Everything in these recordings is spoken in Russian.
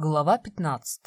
Глава 15.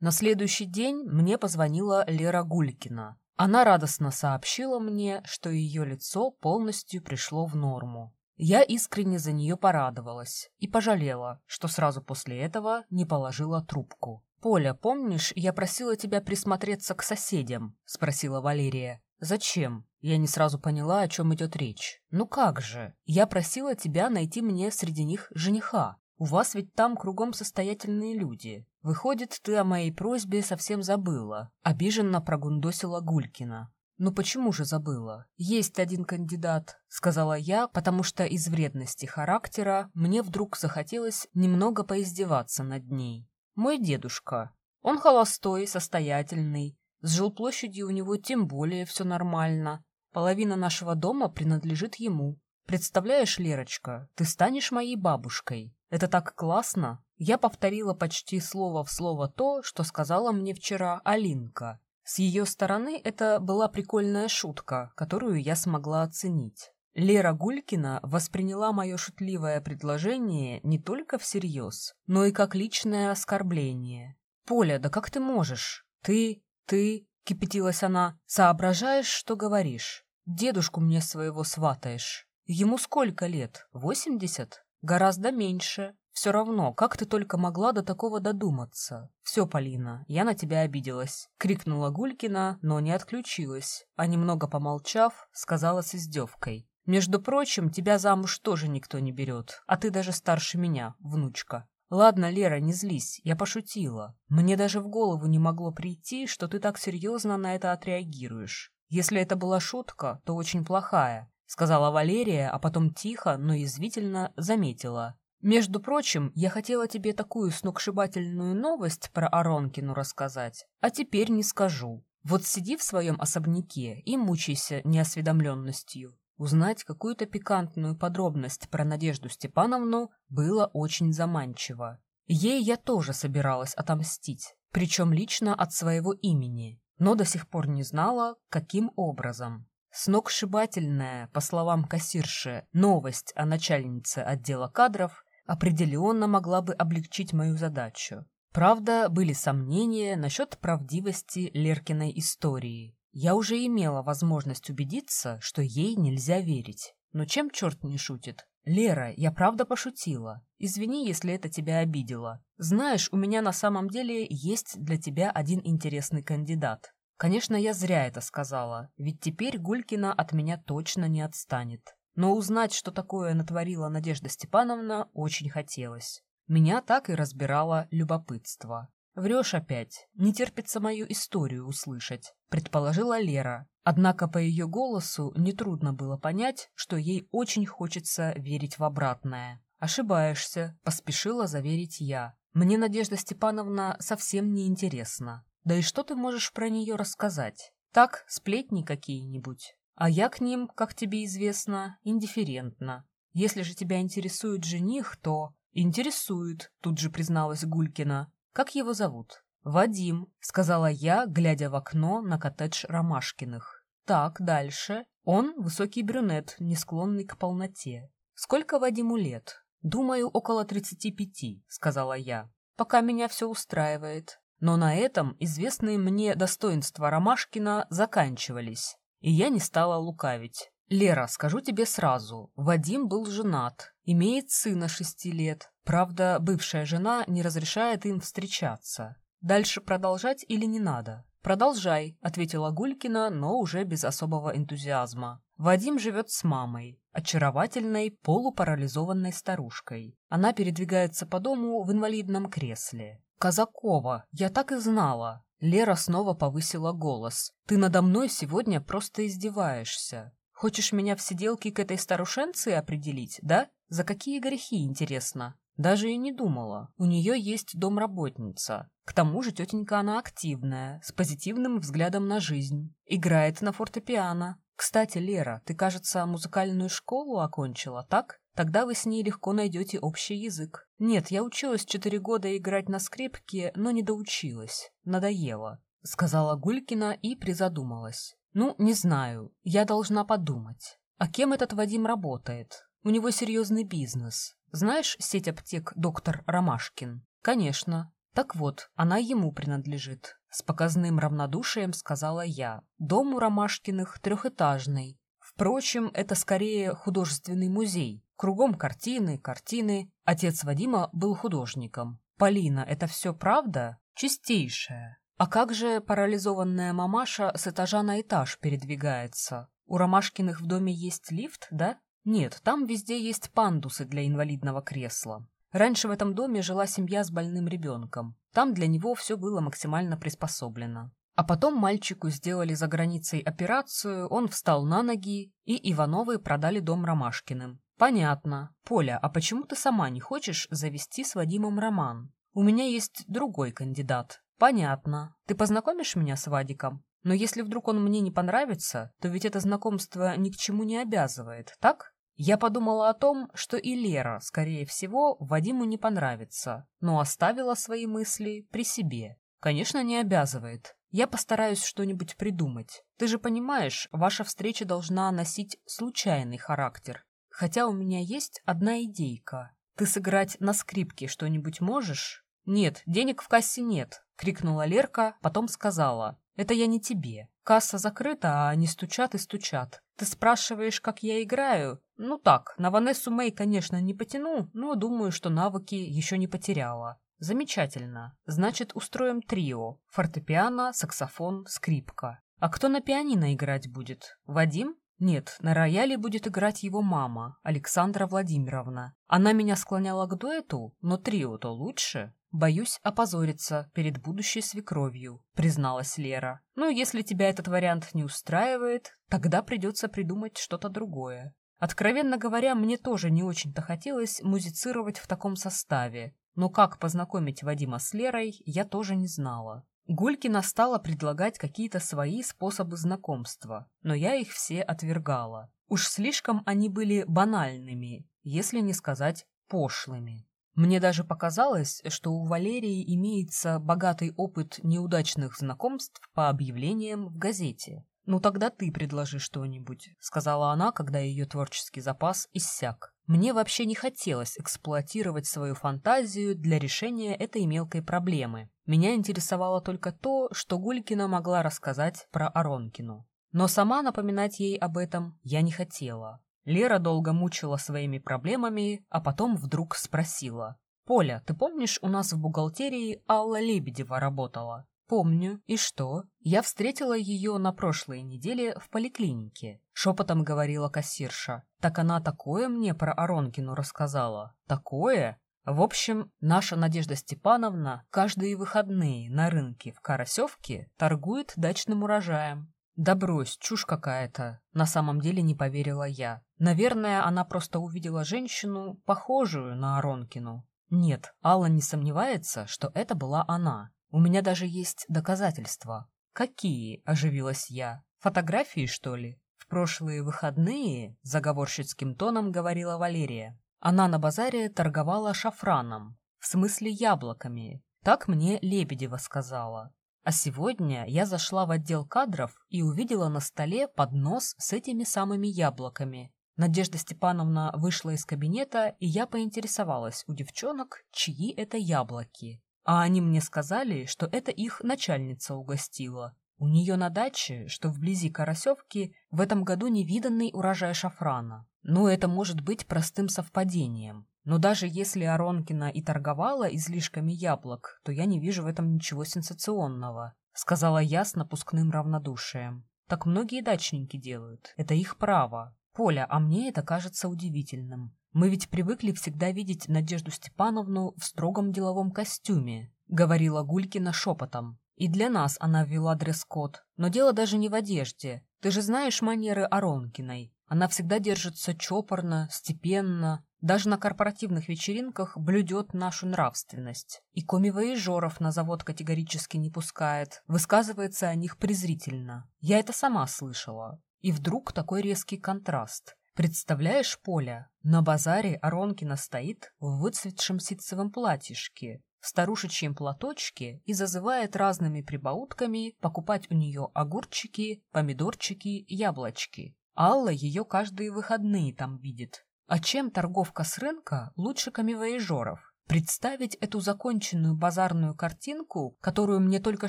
На следующий день мне позвонила Лера Гулькина. Она радостно сообщила мне, что ее лицо полностью пришло в норму. Я искренне за нее порадовалась и пожалела, что сразу после этого не положила трубку. «Поля, помнишь, я просила тебя присмотреться к соседям?» — спросила Валерия. «Зачем?» Я не сразу поняла, о чем идет речь. «Ну как же? Я просила тебя найти мне среди них жениха. У вас ведь там кругом состоятельные люди. Выходит, ты о моей просьбе совсем забыла. Обиженно прогундосила Гулькина. «Ну почему же забыла? Есть один кандидат», — сказала я, потому что из вредности характера мне вдруг захотелось немного поиздеваться над ней. «Мой дедушка. Он холостой, состоятельный. С жилплощадью у него тем более все нормально. Половина нашего дома принадлежит ему. Представляешь, Лерочка, ты станешь моей бабушкой. Это так классно! Я повторила почти слово в слово то, что сказала мне вчера Алинка. С ее стороны это была прикольная шутка, которую я смогла оценить. Лера Гулькина восприняла мое шутливое предложение не только всерьез, но и как личное оскорбление. «Поля, да как ты можешь? Ты, ты...» — кипятилась она. «Соображаешь, что говоришь? Дедушку мне своего сватаешь. Ему сколько лет? Восемьдесят? Гораздо меньше. Все равно, как ты только могла до такого додуматься? Все, Полина, я на тебя обиделась. Крикнула Гулькина, но не отключилась, а немного помолчав, сказала с издевкой. Между прочим, тебя замуж тоже никто не берет, а ты даже старше меня, внучка. Ладно, Лера, не злись, я пошутила. Мне даже в голову не могло прийти, что ты так серьезно на это отреагируешь. Если это была шутка, то очень плохая сказала Валерия, а потом тихо, но язвительно заметила. «Между прочим, я хотела тебе такую сногсшибательную новость про Аронкину рассказать, а теперь не скажу. Вот сиди в своем особняке и мучайся неосведомленностью». Узнать какую-то пикантную подробность про Надежду Степановну было очень заманчиво. Ей я тоже собиралась отомстить, причем лично от своего имени, но до сих пор не знала, каким образом. Сногсшибательная, по словам кассирши, новость о начальнице отдела кадров определенно могла бы облегчить мою задачу. Правда, были сомнения насчет правдивости Леркиной истории. Я уже имела возможность убедиться, что ей нельзя верить. Но чем черт не шутит? Лера, я правда пошутила. Извини, если это тебя обидело. Знаешь, у меня на самом деле есть для тебя один интересный кандидат. Конечно, я зря это сказала, ведь теперь Гулькина от меня точно не отстанет. Но узнать, что такое натворила Надежда Степановна, очень хотелось. Меня так и разбирало любопытство. «Врешь опять. Не терпится мою историю услышать», — предположила Лера. Однако по ее голосу нетрудно было понять, что ей очень хочется верить в обратное. «Ошибаешься», — поспешила заверить я. «Мне Надежда Степановна совсем не интересна. Да и что ты можешь про нее рассказать? Так, сплетни какие-нибудь. А я к ним, как тебе известно, индифферентна. Если же тебя интересует жених, то... Интересует, тут же призналась Гулькина. Как его зовут? Вадим, сказала я, глядя в окно на коттедж Ромашкиных. Так, дальше. Он высокий брюнет, не склонный к полноте. Сколько Вадиму лет? Думаю, около тридцати пяти, сказала я. Пока меня все устраивает. Но на этом известные мне достоинства Ромашкина заканчивались, и я не стала лукавить. «Лера, скажу тебе сразу, Вадим был женат, имеет сына шести лет. Правда, бывшая жена не разрешает им встречаться. Дальше продолжать или не надо?» «Продолжай», — ответила Гулькина, но уже без особого энтузиазма. Вадим живет с мамой, очаровательной полупарализованной старушкой. Она передвигается по дому в инвалидном кресле. «Казакова, я так и знала!» Лера снова повысила голос. «Ты надо мной сегодня просто издеваешься. Хочешь меня в сиделке к этой старушенции определить, да? За какие грехи, интересно?» Даже и не думала. У нее есть домработница. К тому же тетенька она активная, с позитивным взглядом на жизнь. Играет на фортепиано. Кстати, Лера, ты, кажется, музыкальную школу окончила, так? Тогда вы с ней легко найдете общий язык. Нет, я училась четыре года играть на скрипке, но не доучилась. Надоело. Сказала Гулькина и призадумалась. Ну, не знаю. Я должна подумать. А кем этот Вадим работает? У него серьезный бизнес. Знаешь сеть аптек «Доктор Ромашкин»? Конечно. Так вот, она ему принадлежит. С показным равнодушием сказала я. Дом у Ромашкиных трехэтажный. Впрочем, это скорее художественный музей. Кругом картины, картины. Отец Вадима был художником. Полина, это все правда? Чистейшая. А как же парализованная мамаша с этажа на этаж передвигается? У Ромашкиных в доме есть лифт, да? Нет, там везде есть пандусы для инвалидного кресла. Раньше в этом доме жила семья с больным ребенком. Там для него все было максимально приспособлено. А потом мальчику сделали за границей операцию, он встал на ноги, и Ивановы продали дом Ромашкиным. Понятно. Поля, а почему ты сама не хочешь завести с Вадимом роман? У меня есть другой кандидат. Понятно. Ты познакомишь меня с Вадиком? Но если вдруг он мне не понравится, то ведь это знакомство ни к чему не обязывает, так? Я подумала о том, что и Лера, скорее всего, Вадиму не понравится, но оставила свои мысли при себе. Конечно, не обязывает. Я постараюсь что-нибудь придумать. Ты же понимаешь, ваша встреча должна носить случайный характер. Хотя у меня есть одна идейка. Ты сыграть на скрипке что-нибудь можешь? Нет, денег в кассе нет, крикнула Лерка, потом сказала. Это я не тебе. Касса закрыта, а они стучат и стучат. Ты спрашиваешь, как я играю? Ну так, на Ванессу Мэй, конечно, не потяну, но думаю, что навыки еще не потеряла. Замечательно. Значит, устроим трио. Фортепиано, саксофон, скрипка. А кто на пианино играть будет? Вадим? Нет, на рояле будет играть его мама, Александра Владимировна. Она меня склоняла к дуэту, но трио-то лучше. «Боюсь опозориться перед будущей свекровью», — призналась Лера. «Ну, если тебя этот вариант не устраивает, тогда придется придумать что-то другое». Откровенно говоря, мне тоже не очень-то хотелось музицировать в таком составе, но как познакомить Вадима с Лерой, я тоже не знала. Гулькина стала предлагать какие-то свои способы знакомства, но я их все отвергала. Уж слишком они были банальными, если не сказать пошлыми. Мне даже показалось, что у Валерии имеется богатый опыт неудачных знакомств по объявлениям в газете. «Ну тогда ты предложи что-нибудь», — сказала она, когда ее творческий запас иссяк. Мне вообще не хотелось эксплуатировать свою фантазию для решения этой мелкой проблемы. Меня интересовало только то, что Гулькина могла рассказать про Аронкину. Но сама напоминать ей об этом я не хотела. Лера долго мучила своими проблемами, а потом вдруг спросила. «Поля, ты помнишь, у нас в бухгалтерии Алла Лебедева работала?» «Помню. И что?» «Я встретила ее на прошлой неделе в поликлинике», — шепотом говорила кассирша. «Так она такое мне про Аронкину рассказала. Такое?» В общем, наша Надежда Степановна каждые выходные на рынке в Карасевке торгует дачным урожаем. Да брось, чушь какая-то. На самом деле не поверила я. Наверное, она просто увидела женщину, похожую на Аронкину. Нет, Алла не сомневается, что это была она. У меня даже есть доказательства. Какие? Оживилась я. Фотографии, что ли? В прошлые выходные, заговорщицким тоном говорила Валерия. Она на базаре торговала шафраном, в смысле яблоками. Так мне Лебедева сказала. А сегодня я зашла в отдел кадров и увидела на столе поднос с этими самыми яблоками. Надежда Степановна вышла из кабинета, и я поинтересовалась у девчонок, чьи это яблоки. А они мне сказали, что это их начальница угостила. У нее на даче, что вблизи Карасевки, в этом году невиданный урожай шафрана. Но это может быть простым совпадением. Но даже если Аронкина и торговала излишками яблок, то я не вижу в этом ничего сенсационного, сказала я с напускным равнодушием. Так многие дачники делают. Это их право. Поля, а мне это кажется удивительным. Мы ведь привыкли всегда видеть Надежду Степановну в строгом деловом костюме, говорила Гулькина шепотом. И для нас она ввела дресс-код. Но дело даже не в одежде. Ты же знаешь манеры Аронкиной. Она всегда держится чопорно, степенно, даже на корпоративных вечеринках блюдет нашу нравственность. И коми-воежеров на завод категорически не пускает, высказывается о них презрительно. Я это сама слышала. И вдруг такой резкий контраст. Представляешь, Поля, на базаре Аронкина стоит в выцветшем ситцевом платьишке, в старушечьем платочке и зазывает разными прибаутками покупать у нее огурчики, помидорчики, яблочки. Алла ее каждые выходные там видит, а чем торговка с рынка лучше камевоежеров? Представить эту законченную базарную картинку, которую мне только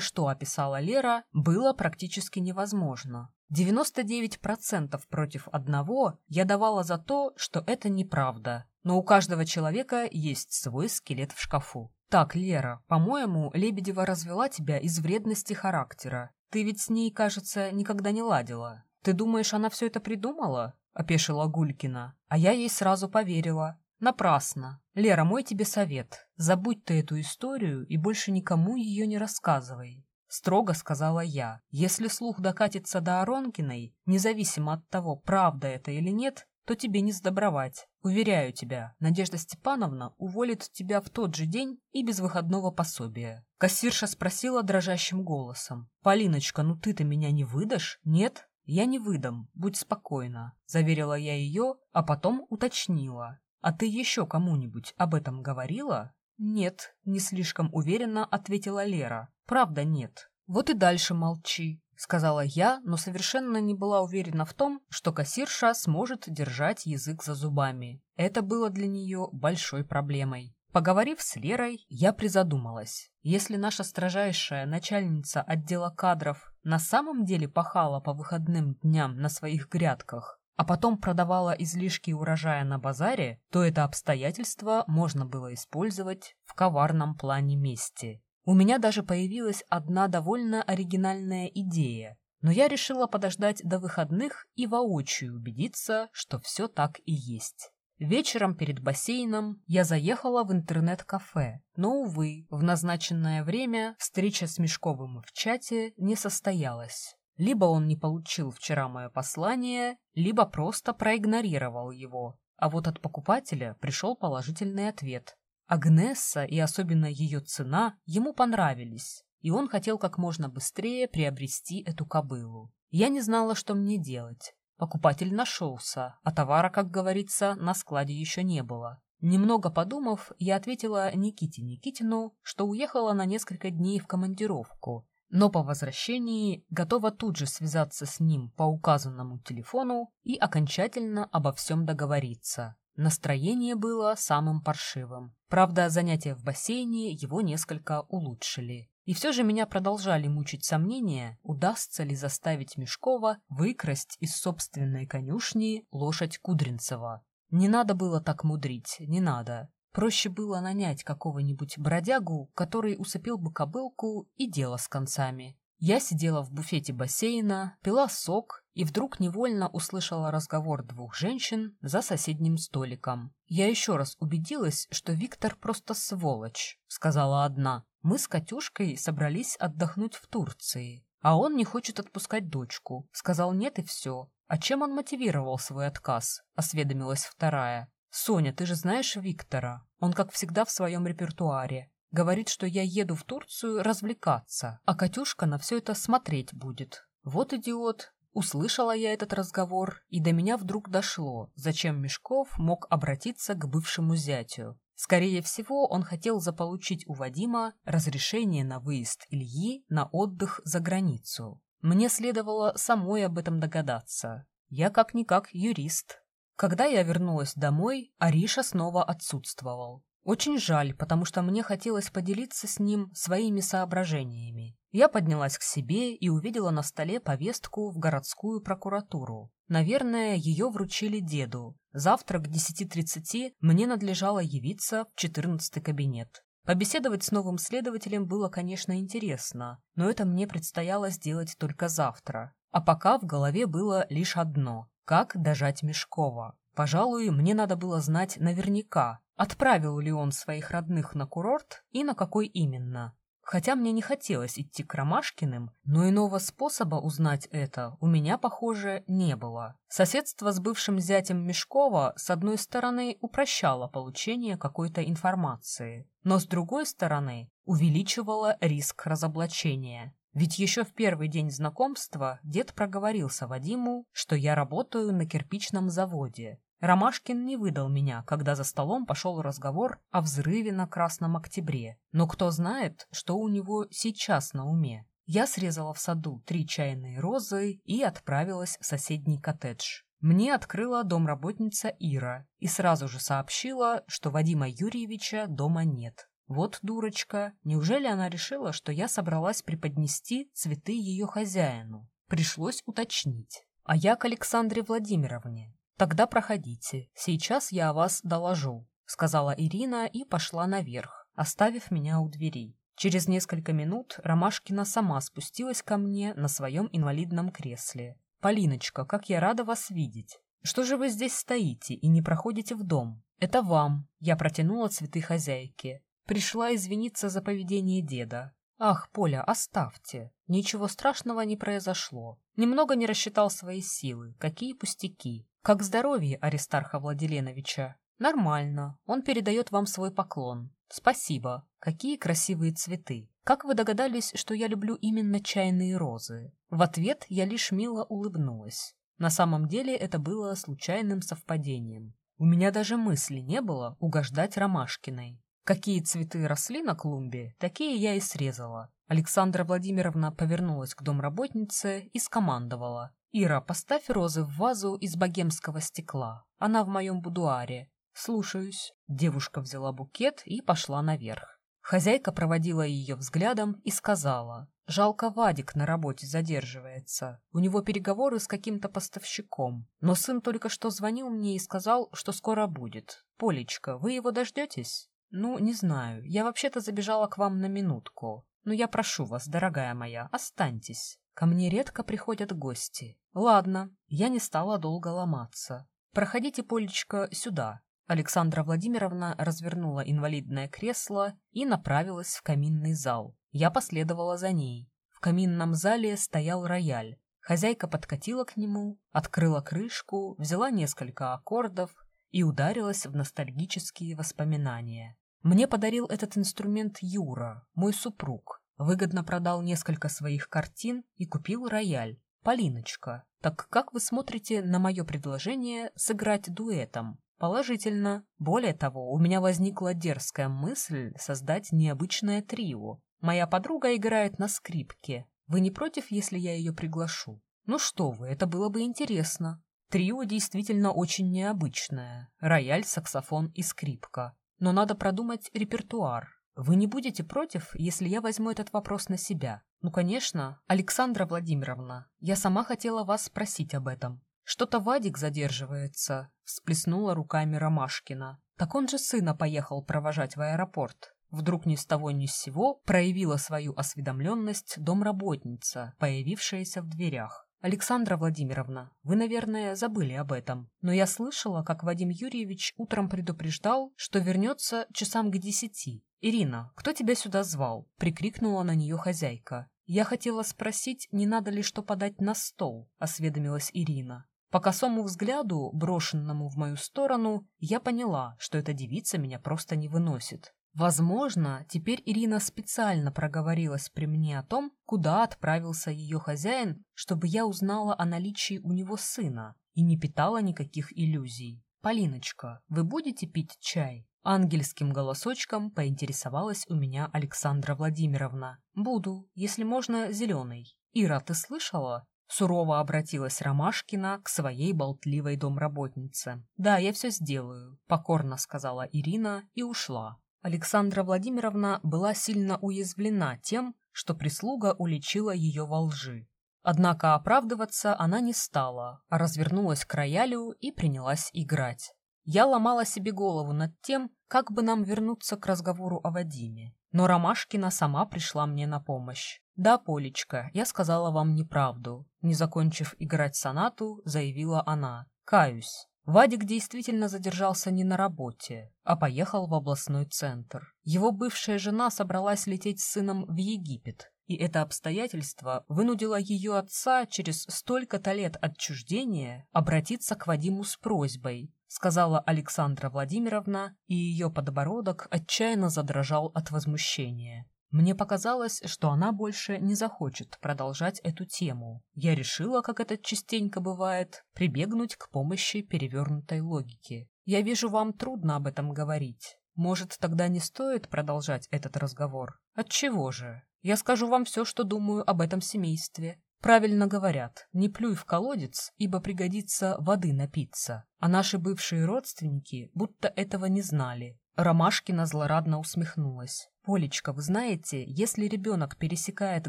что описала Лера, было практически невозможно. 99% против одного я давала за то, что это неправда. Но у каждого человека есть свой скелет в шкафу. Так, Лера, по-моему, Лебедева развела тебя из вредности характера. Ты ведь с ней, кажется, никогда не ладила. Ты думаешь, она все это придумала? Опешила Гулькина. А я ей сразу поверила. Напрасно. Лера, мой тебе совет. Забудь ты эту историю и больше никому ее не рассказывай. Строго сказала я. Если слух докатится до Аронкиной, независимо от того, правда это или нет, то тебе не сдобровать. Уверяю тебя, Надежда Степановна уволит тебя в тот же день и без выходного пособия. Кассирша спросила дрожащим голосом. «Полиночка, ну ты-то меня не выдашь? Нет?» «Я не выдам, будь спокойна», — заверила я ее, а потом уточнила. «А ты еще кому-нибудь об этом говорила?» «Нет», — не слишком уверенно ответила Лера. «Правда нет». «Вот и дальше молчи», — сказала я, но совершенно не была уверена в том, что кассирша сможет держать язык за зубами. Это было для нее большой проблемой. Поговорив с Лерой, я призадумалась. Если наша строжайшая начальница отдела кадров на самом деле пахала по выходным дням на своих грядках, а потом продавала излишки урожая на базаре, то это обстоятельство можно было использовать в коварном плане мести. У меня даже появилась одна довольно оригинальная идея, но я решила подождать до выходных и воочию убедиться, что все так и есть. Вечером перед бассейном я заехала в интернет-кафе, но, увы, в назначенное время встреча с Мешковым в чате не состоялась. Либо он не получил вчера мое послание, либо просто проигнорировал его. А вот от покупателя пришел положительный ответ. Агнесса и особенно ее цена ему понравились, и он хотел как можно быстрее приобрести эту кобылу. Я не знала, что мне делать. Покупатель нашелся, а товара, как говорится, на складе еще не было. Немного подумав, я ответила Никите Никитину, что уехала на несколько дней в командировку, но по возвращении готова тут же связаться с ним по указанному телефону и окончательно обо всем договориться. Настроение было самым паршивым. Правда, занятия в бассейне его несколько улучшили. И все же меня продолжали мучить сомнения, удастся ли заставить Мешкова выкрасть из собственной конюшни лошадь Кудринцева. Не надо было так мудрить, не надо. Проще было нанять какого-нибудь бродягу, который усыпил бы кобылку и дело с концами. Я сидела в буфете бассейна, пила сок и вдруг невольно услышала разговор двух женщин за соседним столиком. «Я еще раз убедилась, что Виктор просто сволочь», — сказала одна. «Мы с Катюшкой собрались отдохнуть в Турции, а он не хочет отпускать дочку. Сказал нет и все. А чем он мотивировал свой отказ?» — осведомилась вторая. «Соня, ты же знаешь Виктора. Он, как всегда, в своем репертуаре. Говорит, что я еду в Турцию развлекаться, а Катюшка на все это смотреть будет. Вот идиот. Услышала я этот разговор, и до меня вдруг дошло, зачем Мешков мог обратиться к бывшему зятю. Скорее всего, он хотел заполучить у Вадима разрешение на выезд Ильи на отдых за границу. Мне следовало самой об этом догадаться. Я как-никак юрист. Когда я вернулась домой, Ариша снова отсутствовал. Очень жаль, потому что мне хотелось поделиться с ним своими соображениями. Я поднялась к себе и увидела на столе повестку в городскую прокуратуру. Наверное, ее вручили деду. Завтра к 10.30 мне надлежало явиться в 14 кабинет. Побеседовать с новым следователем было, конечно, интересно, но это мне предстояло сделать только завтра. А пока в голове было лишь одно как дожать Мешкова. Пожалуй, мне надо было знать наверняка, отправил ли он своих родных на курорт и на какой именно. Хотя мне не хотелось идти к Ромашкиным, но иного способа узнать это у меня, похоже, не было. Соседство с бывшим зятем Мешкова, с одной стороны, упрощало получение какой-то информации, но с другой стороны, увеличивало риск разоблачения. Ведь еще в первый день знакомства дед проговорился Вадиму, что я работаю на кирпичном заводе. Ромашкин не выдал меня, когда за столом пошел разговор о взрыве на Красном Октябре. Но кто знает, что у него сейчас на уме. Я срезала в саду три чайные розы и отправилась в соседний коттедж. Мне открыла домработница Ира и сразу же сообщила, что Вадима Юрьевича дома нет. Вот дурочка, неужели она решила, что я собралась преподнести цветы ее хозяину? Пришлось уточнить. А я к Александре Владимировне. Тогда проходите, сейчас я о вас доложу, сказала Ирина и пошла наверх, оставив меня у двери. Через несколько минут Ромашкина сама спустилась ко мне на своем инвалидном кресле. «Полиночка, как я рада вас видеть! Что же вы здесь стоите и не проходите в дом? Это вам!» Я протянула цветы хозяйке. Пришла извиниться за поведение деда. Ах, Поля, оставьте. Ничего страшного не произошло. Немного не рассчитал свои силы. Какие пустяки. Как здоровье Аристарха Владиленовича? Нормально. Он передает вам свой поклон. Спасибо. Какие красивые цветы. Как вы догадались, что я люблю именно чайные розы? В ответ я лишь мило улыбнулась. На самом деле это было случайным совпадением. У меня даже мысли не было угождать Ромашкиной. Какие цветы росли на клумбе, такие я и срезала. Александра Владимировна повернулась к домработнице и скомандовала. «Ира, поставь розы в вазу из богемского стекла. Она в моем будуаре. Слушаюсь». Девушка взяла букет и пошла наверх. Хозяйка проводила ее взглядом и сказала. «Жалко, Вадик на работе задерживается. У него переговоры с каким-то поставщиком. Но сын только что звонил мне и сказал, что скоро будет. Полечка, вы его дождетесь?» «Ну, не знаю. Я вообще-то забежала к вам на минутку. Но я прошу вас, дорогая моя, останьтесь. Ко мне редко приходят гости. Ладно, я не стала долго ломаться. Проходите, Полечка, сюда». Александра Владимировна развернула инвалидное кресло и направилась в каминный зал. Я последовала за ней. В каминном зале стоял рояль. Хозяйка подкатила к нему, открыла крышку, взяла несколько аккордов и ударилась в ностальгические воспоминания. Мне подарил этот инструмент Юра, мой супруг. Выгодно продал несколько своих картин и купил рояль. Полиночка, так как вы смотрите на мое предложение сыграть дуэтом? Положительно. Более того, у меня возникла дерзкая мысль создать необычное трио. Моя подруга играет на скрипке. Вы не против, если я ее приглашу? Ну что вы, это было бы интересно. Трио действительно очень необычное. Рояль, саксофон и скрипка но надо продумать репертуар. Вы не будете против, если я возьму этот вопрос на себя? Ну, конечно, Александра Владимировна, я сама хотела вас спросить об этом. Что-то Вадик задерживается, всплеснула руками Ромашкина. Так он же сына поехал провожать в аэропорт. Вдруг ни с того ни с сего проявила свою осведомленность домработница, появившаяся в дверях. Александра Владимировна, вы, наверное, забыли об этом, но я слышала, как Вадим Юрьевич утром предупреждал, что вернется часам к десяти. «Ирина, кто тебя сюда звал?» — прикрикнула на нее хозяйка. «Я хотела спросить, не надо ли что подать на стол?» — осведомилась Ирина. По косому взгляду, брошенному в мою сторону, я поняла, что эта девица меня просто не выносит. Возможно, теперь Ирина специально проговорилась при мне о том, куда отправился ее хозяин, чтобы я узнала о наличии у него сына и не питала никаких иллюзий. «Полиночка, вы будете пить чай?» Ангельским голосочком поинтересовалась у меня Александра Владимировна. «Буду, если можно, зеленый». «Ира, ты слышала?» Сурово обратилась Ромашкина к своей болтливой домработнице. «Да, я все сделаю», — покорно сказала Ирина и ушла. Александра Владимировна была сильно уязвлена тем, что прислуга уличила ее во лжи. Однако оправдываться она не стала, а развернулась к роялю и принялась играть. Я ломала себе голову над тем, как бы нам вернуться к разговору о Вадиме. Но Ромашкина сама пришла мне на помощь. «Да, Полечка, я сказала вам неправду». Не закончив играть сонату, заявила она. «Каюсь. Вадик действительно задержался не на работе, а поехал в областной центр. Его бывшая жена собралась лететь с сыном в Египет, и это обстоятельство вынудило ее отца через столько-то лет отчуждения обратиться к Вадиму с просьбой, сказала Александра Владимировна, и ее подбородок отчаянно задрожал от возмущения. Мне показалось, что она больше не захочет продолжать эту тему. Я решила, как это частенько бывает, прибегнуть к помощи перевернутой логики. Я вижу, вам трудно об этом говорить. Может, тогда не стоит продолжать этот разговор? Отчего же? Я скажу вам все, что думаю об этом семействе. Правильно говорят, не плюй в колодец, ибо пригодится воды напиться. А наши бывшие родственники будто этого не знали. Ромашкина злорадно усмехнулась. «Полечка, вы знаете, если ребенок пересекает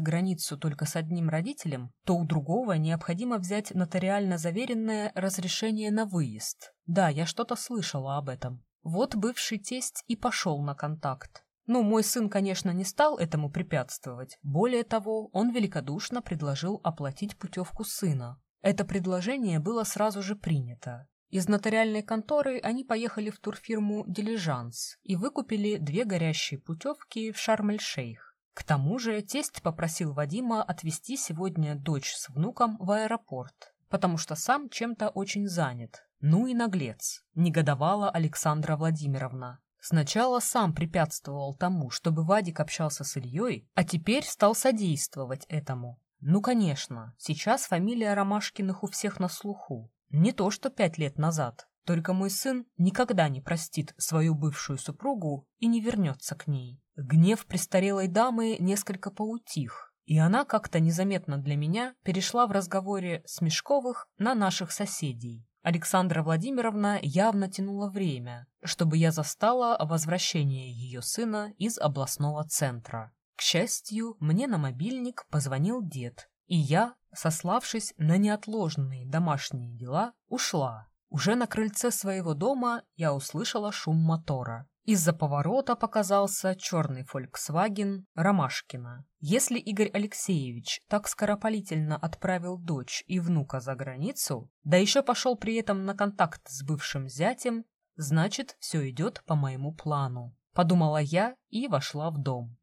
границу только с одним родителем, то у другого необходимо взять нотариально заверенное разрешение на выезд. Да, я что-то слышала об этом. Вот бывший тесть и пошел на контакт. Ну, мой сын, конечно, не стал этому препятствовать. Более того, он великодушно предложил оплатить путевку сына. Это предложение было сразу же принято. Из нотариальной конторы они поехали в турфирму «Дилижанс» и выкупили две горящие путевки в Шарм-эль-Шейх. К тому же тесть попросил Вадима отвезти сегодня дочь с внуком в аэропорт, потому что сам чем-то очень занят. Ну и наглец, негодовала Александра Владимировна. Сначала сам препятствовал тому, чтобы Вадик общался с Ильей, а теперь стал содействовать этому. Ну, конечно, сейчас фамилия Ромашкиных у всех на слуху. Не то, что пять лет назад. Только мой сын никогда не простит свою бывшую супругу и не вернется к ней. Гнев престарелой дамы несколько поутих, и она как-то незаметно для меня перешла в разговоре с Мешковых на наших соседей. Александра Владимировна явно тянула время, чтобы я застала возвращение ее сына из областного центра. К счастью, мне на мобильник позвонил дед, и я, сославшись на неотложные домашние дела, ушла. Уже на крыльце своего дома я услышала шум мотора. Из-за поворота показался черный «Фольксваген» Ромашкина. Если Игорь Алексеевич так скоропалительно отправил дочь и внука за границу, да еще пошел при этом на контакт с бывшим зятем, значит, все идет по моему плану. Подумала я и вошла в дом.